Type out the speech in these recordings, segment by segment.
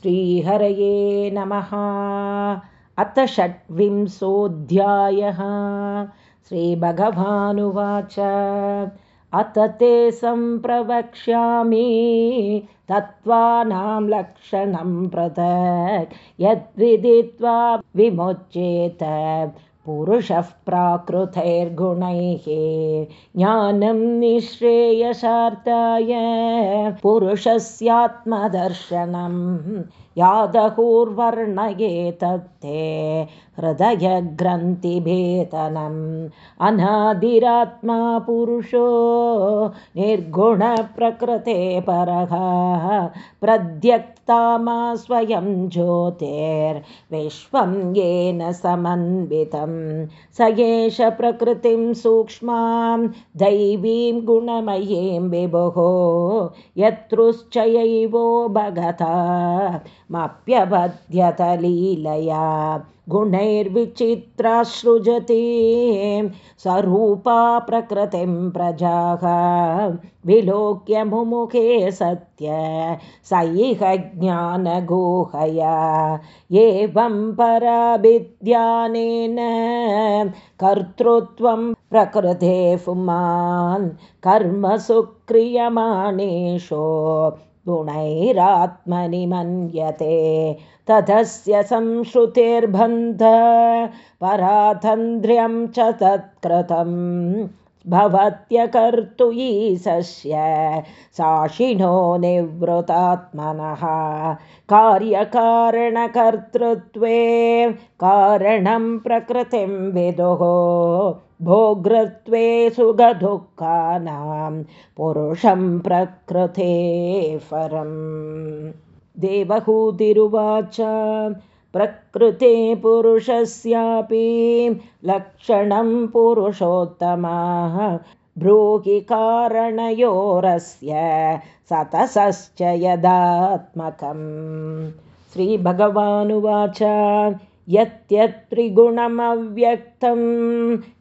श्रीहरये नमः। अथ षड्विंशोऽध्यायः। श्रीभगवानुवाच। अथ ते सम्प्रवक्ष्यामि तत्त्वानां लक्षणं पृथक् यद्विदित्वा विमुच्येत पुरुषः प्राकृतैर्गुणैः ज्ञानं निःश्रेयसार्थाय पुरुषस्यात्मदर्शनम् यादहुर्वर्णयेतत्ते हृदयग्रन्थिभेदनम् अनादिरात्मा पुरुषो निर्गुणप्रकृते परः प्रद्यक्तामा स्वयं ज्योतिर्विश्वं येन समन्वितं स एष प्रकृतिं सूक्ष्मां दैवीं गुणमयीं विभुः यत्रुश्चयैवो भगता लीलया गुणैर्विचित्रा सृजति स्वरूपा प्रकृतिं प्रजाः। विलोक्य मुमुखे सत्य स इह ज्ञानगोहया। एवं पराभिद्यानेन कर्तृत्वं प्रकृते पुमान् कर्मसु क्रियमाणेषु गुणैरात्मनि मन्यते तदस्य संश्रुतिर्बन्ध परातन्त्र्यं च तत्कृतं। भवत्यकर्तु ईशस्य साशिनो निवृतात्मनः। कार्यकारणकर्तृत्वे कारणं प्रकृतिं विदुः भोगृत्वे सुखदुःखानां पुरुषं प्रकृते परम् देवहूतिरुवाच प्रकृते पुरुषस्यापि लक्षणं पुरुषोत्तमाः। ब्रूहि कारणयोरस्य सतसश्च यदात्मकम्। श्रीभगवानुवाच यत्यत्रिगुणमव्यक्तं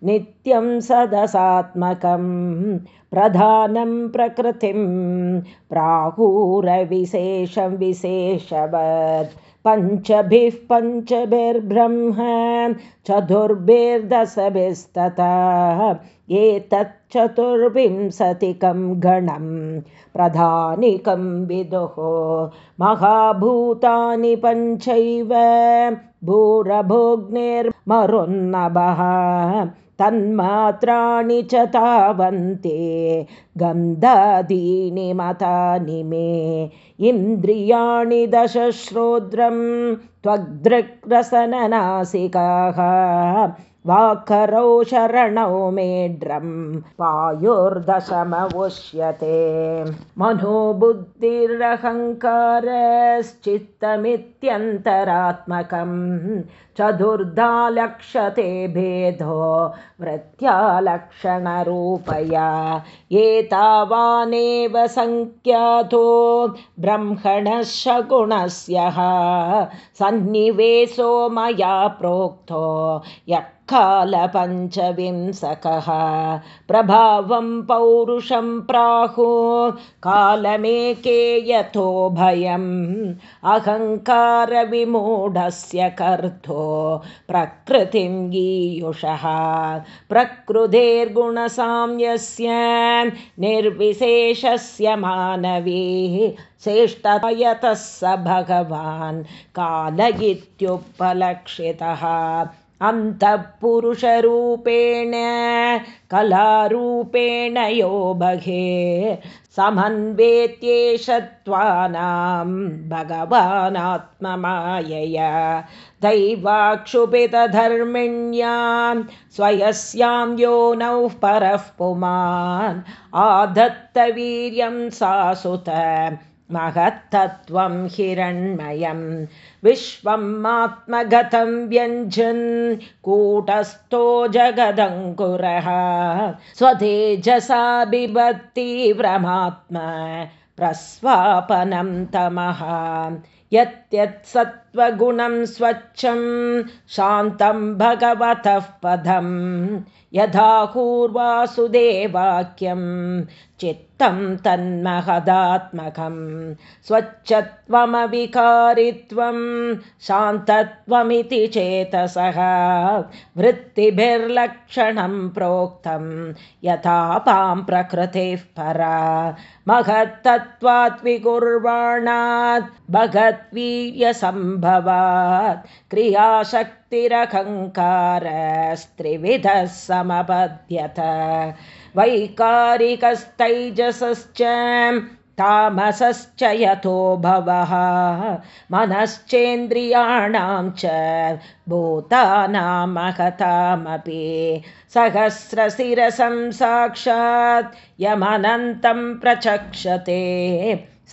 नित्यं सदसात्मकं प्रधानं प्रकृतिं प्राहुरविशेषं विशेषवत्। पञ्चभिः पञ्चभिर्ब्रह्म चतुर्भिर्दशभिस्ततः। एतच्चतुर्विंशतिकं गणं प्रधानिकं विदुः। महाभूतानि पञ्चैव भूरभोग्निर्मरुन्नभः तन्मात्राणि च तावन्ते गन्धादीनि मतानि मे। इन्द्रियाणि दशश्रोद्रं त्वग्दृक्रसननासिकाः वाकरौ शरणौ मेढ्रं पायुर्दशमवुष्यते मनोबुद्धिरहङ्कारश्चित्तमित्यन्तरात्मकं चतुर्धा लक्षते भेदो वृत्यालक्षणरूपया। एतावानेव सङ्ख्यातो ब्रह्मणः शगुणस्य सन्निवेशो मया प्रोक्तो यः कालपञ्चविंशकः। प्रभावं पौरुषं प्राहु कालमेके यथो भयम्। अहङ्कारविमूढस्य कर्तो प्रकृतिं गीयुषः प्रकृतेर्गुणसाम्यस्य निर्विशेषस्य मानवी श्रेष्ठयतः स भगवान्। काल इत्युपलक्षितः अन्तःपुरुषरूपेण कलारूपेण यो बघे समन्वेत्येषत्वानां भगवानात्ममायया। दैवाक्षुभितधर्मिण्यां स्वयस्यां यो नौः परः पुमान् आधत्तवीर्यं सा महत्तत्त्वं हिरण्मयं विश्वम् आत्मगतं व्यञ्जन् कूटस्थो जगदङ्कुरः स्वतेजसा बिभत्तीव्रमात्म प्रस्वापनं तमः यत्यत्सत्त्वगुणं स्वच्छं शान्तं भगवतः पदं यथाहूर्वासुदेवाक्यं चित्तं तन्महदात्मकं स्वच्छत्वमविकारित्वं शान्तत्वमिति चेतसः वृत्तिभिर्लक्षणं प्रोक्तं यथापां प्रकृतेः परा महत्तत्त्वात् विकुर्वाणात् भगद्वीर्यसम्भवात् क्रियाशक्तिरहङ्कारस्त्रिविधः समपद्यत वैकारिकस्तैजसश्च तामसश्च यतो भवः। मनश्चेन्द्रियाणां च भूतानामहतामपि सहस्रशिरसं साक्षात् यमनन्तं प्रचक्षते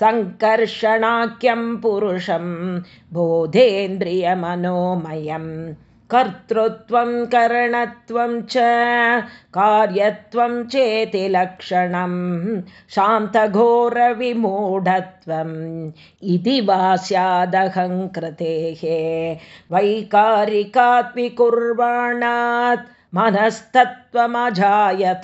सङ्कर्षणाख्यं पुरुषं बोधेन्द्रियमनोमयम् कर्तृत्वं करणत्वं च कार्यत्वं चेति लक्षणं। शान्तघोरविमूढत्वम्। इति वा स्यादहङ्कृतेः। वैकारिकात्विकुर्वाणात् मनस्तत्त्वमजायत।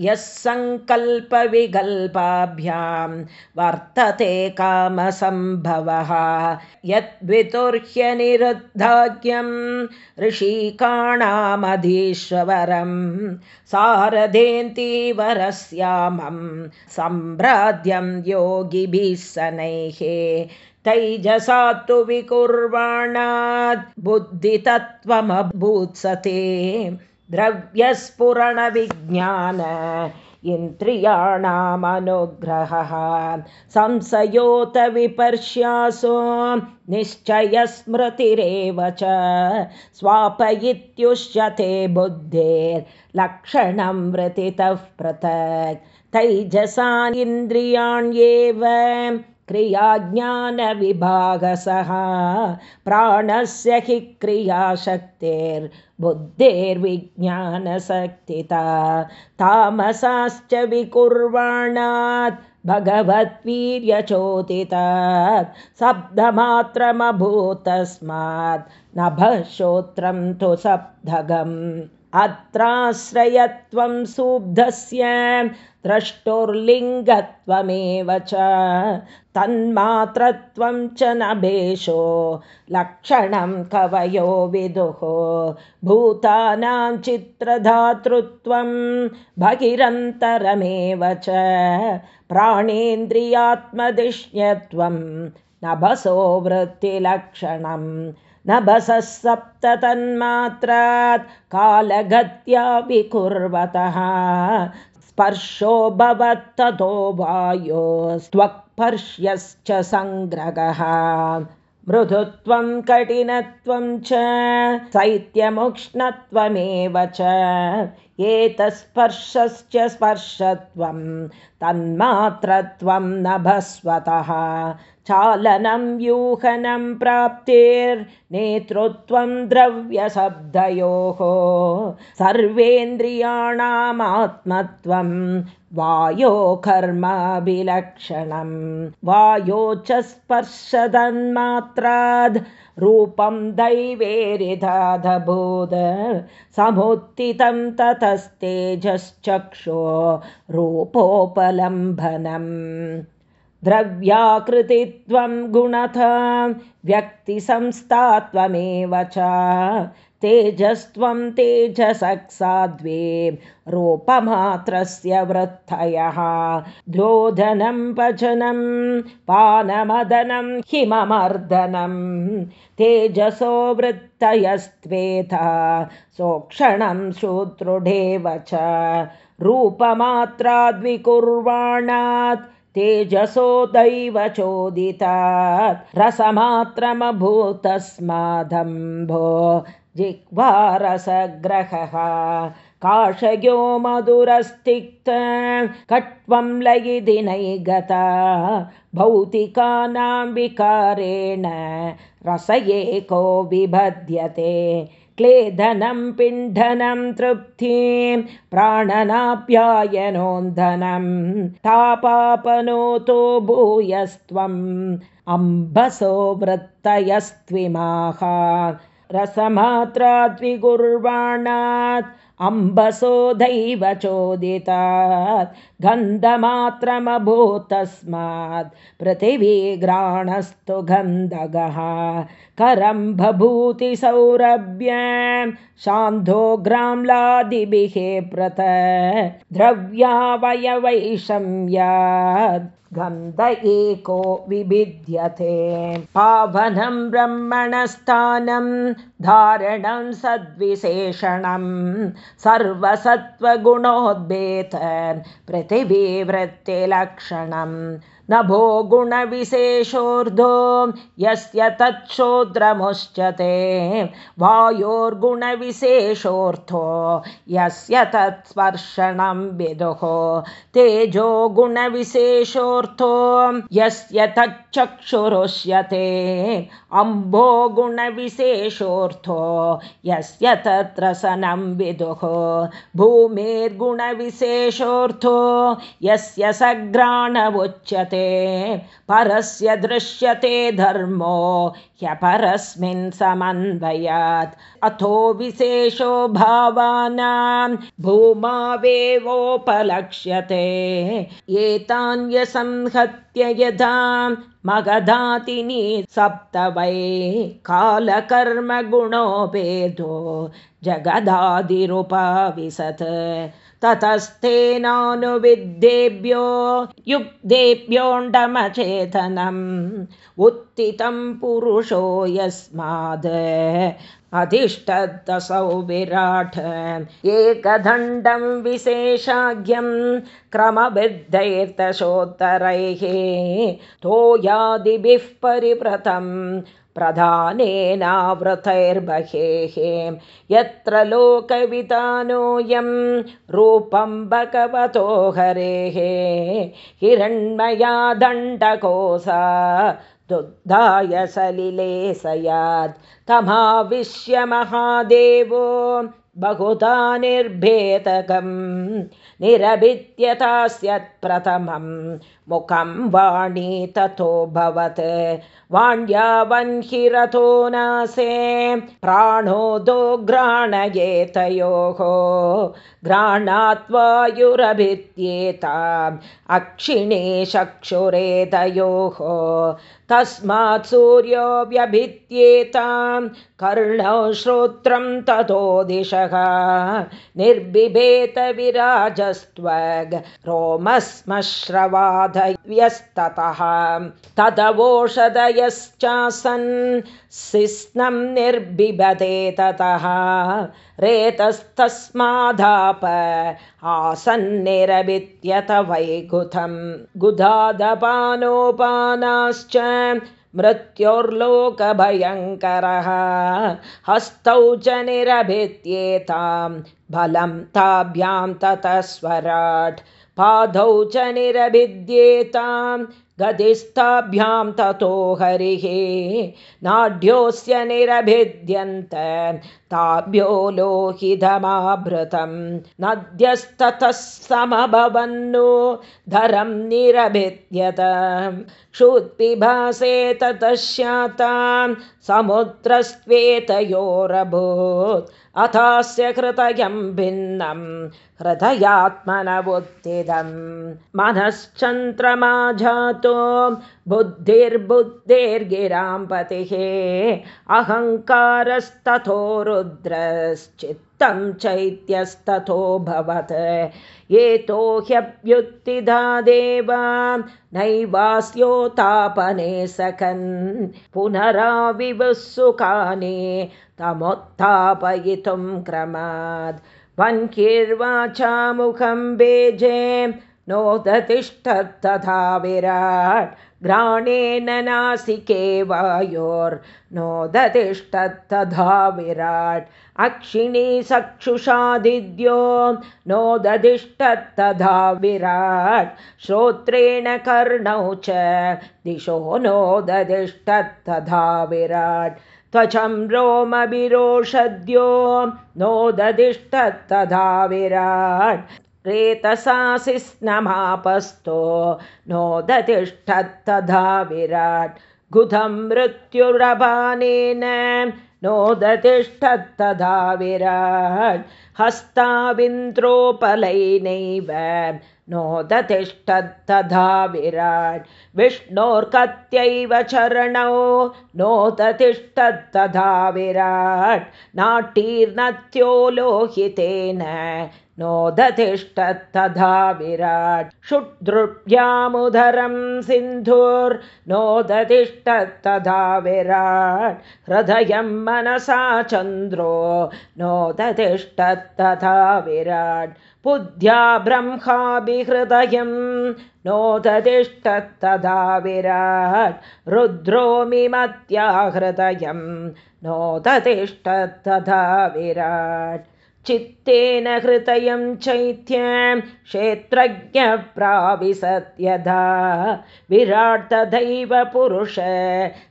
यः सङ्कल्पविकल्पाभ्यां वर्तते कामसम्भवः। यद्वितुर्ह्यनिरुद्धाज्ञं ऋषिकाणामधीश्वरं सारदेन्तीवरस्यामं सम्भ्राद्यं योगिभिः सनैः तैजसा तु विकुर्वाणात् बुद्धितत्त्वमभूत्सते द्रव्यस्फुरणविज्ञान इन्द्रियाणामनुग्रहः संशयोत विपर्श्यासो निश्चयस्मृतिरेव च स्वापयित्युष्यते बुद्धेर्लक्षणं वृतितः पृथक्। तैजसानिन्द्रियाण्येव क्रियाज्ञानविभागसः। प्राणस्य हि क्रियाशक्तेर्बुद्धेर्विज्ञानशक्तिता तामसाश्च विकुर्वाणात् भगवद्वीर्यचोदितात् शब्दमात्रमभूतस्मात् नभश्रोत्रं तु सप्तगम् अत्राश्रयत्वं सुब्धस्य द्रष्टुर्लिङ्गत्वमेव च। तन्मात्रत्वं च नभेशो लक्षणं कवयो विदुः। भूतानां चित्रधातृत्वं भगिरन्तरमेव च। प्राणेन्द्रियात्मधिष्ण्यत्वं नभसो वृत्तिलक्षणम् नभसः सप्त तन्मात्रात् कालगत्या विकुर्वतः स्पर्शो भवत्ततो वायोस्त्वक्पर्श्यश्च सङ्ग्रहः मृदुत्वं कठिनत्वं च शैत्यमुक्ष्णत्वमेव च एतस्पर्शश्च स्पर्शत्वं तन्मात्रत्वं नभस्वतः। चालनं व्यूहनं प्राप्तिर्नेतृत्वं द्रव्यशब्दयोः। सर्वेन्द्रियाणामात्मत्वं वायो कर्माभिलक्षणं वायो च स्पर्शदन्मात्राद् रूपं दैवेरिधाधबोध समुत्थितं ततस्तेजश्चक्षो रूपोपलम्भनम्। द्रव्याकृतित्वं गुणथा व्यक्तिसंस्थात्वमेव च तेजस्त्वं तेजसक्साद्वे रूपमात्रस्य वृत्तयः द्योधनं पचनं पानमदनं हिममर्दनं। तेजसो वृत्तयस्त्वेता सोक्षणं शूद्रुढेव च। रूपमात्राद्विकुर्वाणात् तेजसो दैव चोदितात् रसमात्रमभूतस्मादम्भो जिह्वारसग्रहः। काशयो मधुरस्तिक्त कट्वं लयिदिनै गता। भौतिकानां विकारेण रस एको विभद्यते क्लेदनं पिण्डनं तृप्तिं प्राणनाप्यायनोन्धनं। तापापनोतो भूयस्त्वम् अम्बसो वृत्तयस्त्विमाः रसमात्राद्विगुर्वाणात् अम्बसोदैव चोदितात् गन्धमात्रमभूत्तस्मात् पृथिवीघ्राणस्तु गन्धगः करं बभूति सौरभ्य शान्धोग्राम्लादिभिः प्रत द्रव्यावयवैषम्याद् गन्ध एको विभिद्यते पावनं ब्रह्मणस्थानं धारणं सद्विशेषणं सर्वसत्त्वगुणोद्भेत पृथिवीवृत्तिलक्षणम् नभो गुणविशेषोर्धो यस्य तच्छोद्रमुच्यते वायोर्गुणविशेषोऽर्थो यस्य तत्स्पर्शनं विदुः तेजो गुणविशेषोऽर्थो यस्य तच्चक्षुरुष्यते अम्भो गुणविशेषोऽर्थो यस्य तत्रसनं विदुः भूमेर्गुणविशेषोऽर्थो यस्य सघ्राणमुच्यते परस्य दृश्यते धर्मो ह्यपरस्मिन् समन्वयात्। अथो विशेषो भावानां भूमावेवोपलक्ष्यते। एतान्यसंहत्य यथा मगधातिनि सप्त वै कालकर्मगुणो भेदो जगदादिरुपाविशत् ततस्तेनानुविद्येभ्यो युक्तेभ्योऽण्डमचेतनम् उत्थितं पुरुषो यस्माद् अधिष्ठदसौ विराट्। एकदण्डं विशेषाज्ञं क्रमबद्धैर्दशोत्तरैः तोयादिभिः परिव्रतम् प्रधानेनावृतैर्बहेः यत्र लोकवितानोऽयं रूपं भगवतो हरेः। हिरण्मया दण्डकोसा दुग्धाय सलिले सयात् तमाविश्य महादेवो बहुधा निर्भेदकं निरभित्यतास्यत्प्रथमं मुखं वाणी ततोऽभवत् वाण्या वह्निरथो नासे। प्राणोदोघ्राणयेतयोः घ्राणात्वायुरभित्येताम्। अक्षिणे चक्षुरेतयोः तस्मात् सूर्यो व्यभित्येतां कर्णौ श्रोत्रं ततो दिशः। निर्बिभेतविराजस्त्वग् रोमस्मश्रवादव्यस्ततः तदवोषधयश्चासन् सिस्नं निर्बिभते ततः रेतस्तस्मादाप आसन्निरभित्यत वैकुथं गुधादपानोपानाश्च मृत्योर्लोकभयङ्करः हस्तौ च निरभित्येतां बलं ताभ्यां ततः स्वराट् पादौ च निरभिद्येतां गदिस्थाभ्यां ततो हरिः नाढ्योऽस्य निरभिद्यन्त ताभ्यो लोहितमाभृतं नद्यस्ततः समभवन्नो धरं निरभिद्यत। क्षुत्पिभासे ततः स्यातां समुद्रस्त्वेतयोरभूत्। अथास्य हृदयं भिन्नं हृदयात्मनवुत्थितं। मनश्चन्द्रमा जातो बुद्धिर्बुद्धेर्गिरां पतिः। अहङ्कारस्ततो रुद्रश्चित्तं चैत्यस्ततोऽभवत् एतो ह्यभ्युत्थिधा देवा नैवास्योतापने सकन्। पुनराविवुःसुकानि तमुत्थापयितुं क्रमाद् वह्निर्वाचामुखं बेजे नोदतिष्ठत्तथा विराट् घ्राणेन नासिके वायोर्नोदतिष्ठत्तथा विराट्। अक्षिणी सक्षुषादिद्यो नोदधिष्ठत्तथा विराट्। श्रोत्रेण कर्णौ च दिशो नोदधिष्ठत्तथा विराट्। त्वचं रोमभिरोषद्यो नोदधिष्ठत्तथा विराट् रेतसासि स्नमापस्तो नोदतिष्ठत्तथा विराट्। गुधं मृत्युरभानेन नोदतिष्ठत्तदा विराट्। हस्ताविन्द्रोपलैनैव नोदतिष्ठत्तदा विराट्। विष्णोर्कत्यैव चरणौ नोदतिष्ठत्तदा विराट्। नाटीर्नत्यो लोहितेन नोदतिष्ठत्तदा विराट् क्षुद्रुभ्यामुदरं सिन्धुर्नोदतिष्ठत्तदा विराट् हृदयं मनसा चन्द्रो नोदतिष्ठत्तदा विराट् बुद्ध्या ब्रह्माभिहृदयं नोदतिष्ठत्तदा विराट् रुद्रोमिमत्या हृदयं नोदतिष्ठत्तदा विराट् चित्तेन हृदयं चैत्यं क्षेत्रज्ञप्राविशत्यधा विराट् तथैव पुरुष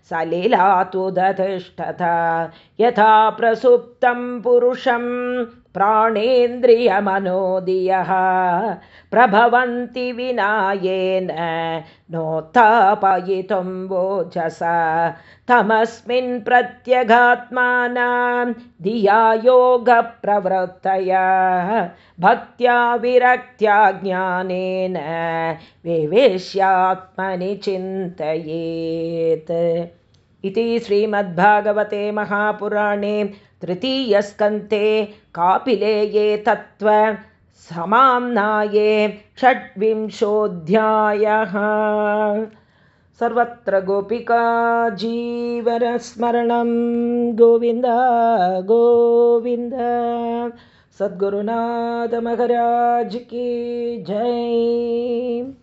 सलिलातुदतिष्ठता यथा प्रसुप्तं पुरुषं प्राणेन्द्रियमनोदियः। प्रभवन्ति विनायेन नोत्थापयितुं वोचसा। तमस्मिन् प्रत्यगात्मानां धिया योगप्रवृत्तया भक्त्या विरक्त्या ज्ञानेन विवेश्यात्मनि चिन्तयेत् इति श्रीमद्भागवते महापुराणे तृतीयस्कन्ते कापिलेये तत्त्व समाम्नाये षड्विंशोऽध्यायः। सर्वत्र गोपिका जीवनस्मरणं गोविन्द गोविन्द। सद्गुरुनाथमहराज की जय